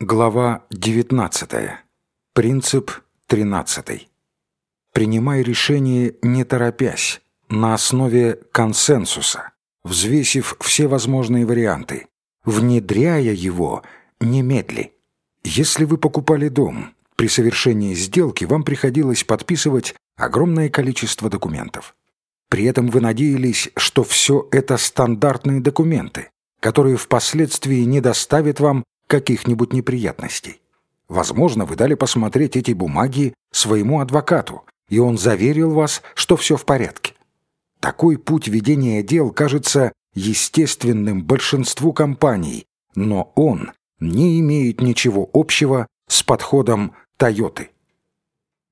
Глава 19. Принцип 13. Принимай решение не торопясь, на основе консенсуса, взвесив все возможные варианты, внедряя его немедли. Если вы покупали дом, при совершении сделки вам приходилось подписывать огромное количество документов. При этом вы надеялись, что все это стандартные документы, которые впоследствии не доставят вам каких-нибудь неприятностей. Возможно, вы дали посмотреть эти бумаги своему адвокату, и он заверил вас, что все в порядке. Такой путь ведения дел кажется естественным большинству компаний, но он не имеет ничего общего с подходом Тойоты.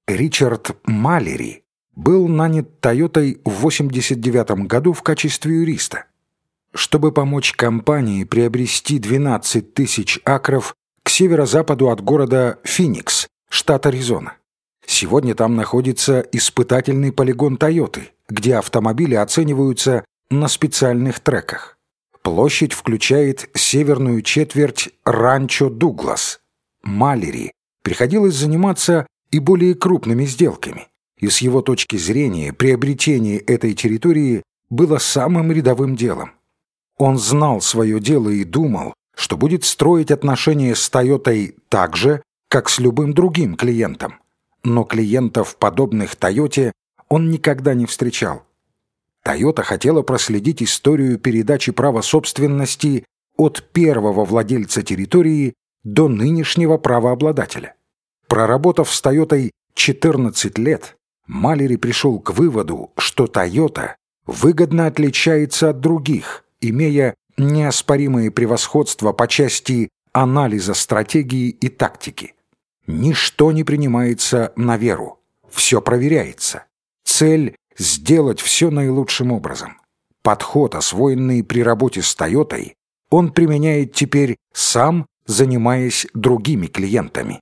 Ричард Малери был нанят Тойотой в 89 году в качестве юриста чтобы помочь компании приобрести 12 тысяч акров к северо-западу от города Финикс, штат Аризона. Сегодня там находится испытательный полигон «Тойоты», где автомобили оцениваются на специальных треках. Площадь включает северную четверть Ранчо Дуглас. Малери приходилось заниматься и более крупными сделками, и с его точки зрения приобретение этой территории было самым рядовым делом. Он знал свое дело и думал, что будет строить отношения с Тойотой так же, как с любым другим клиентом. Но клиентов, подобных Тойоте, он никогда не встречал. Тойота хотела проследить историю передачи права собственности от первого владельца территории до нынешнего правообладателя. Проработав с Тойотой 14 лет, Малери пришел к выводу, что Тойота выгодно отличается от других – имея неоспоримое превосходство по части анализа стратегии и тактики. Ничто не принимается на веру, все проверяется. Цель – сделать все наилучшим образом. Подход, освоенный при работе с Тойотой, он применяет теперь сам, занимаясь другими клиентами.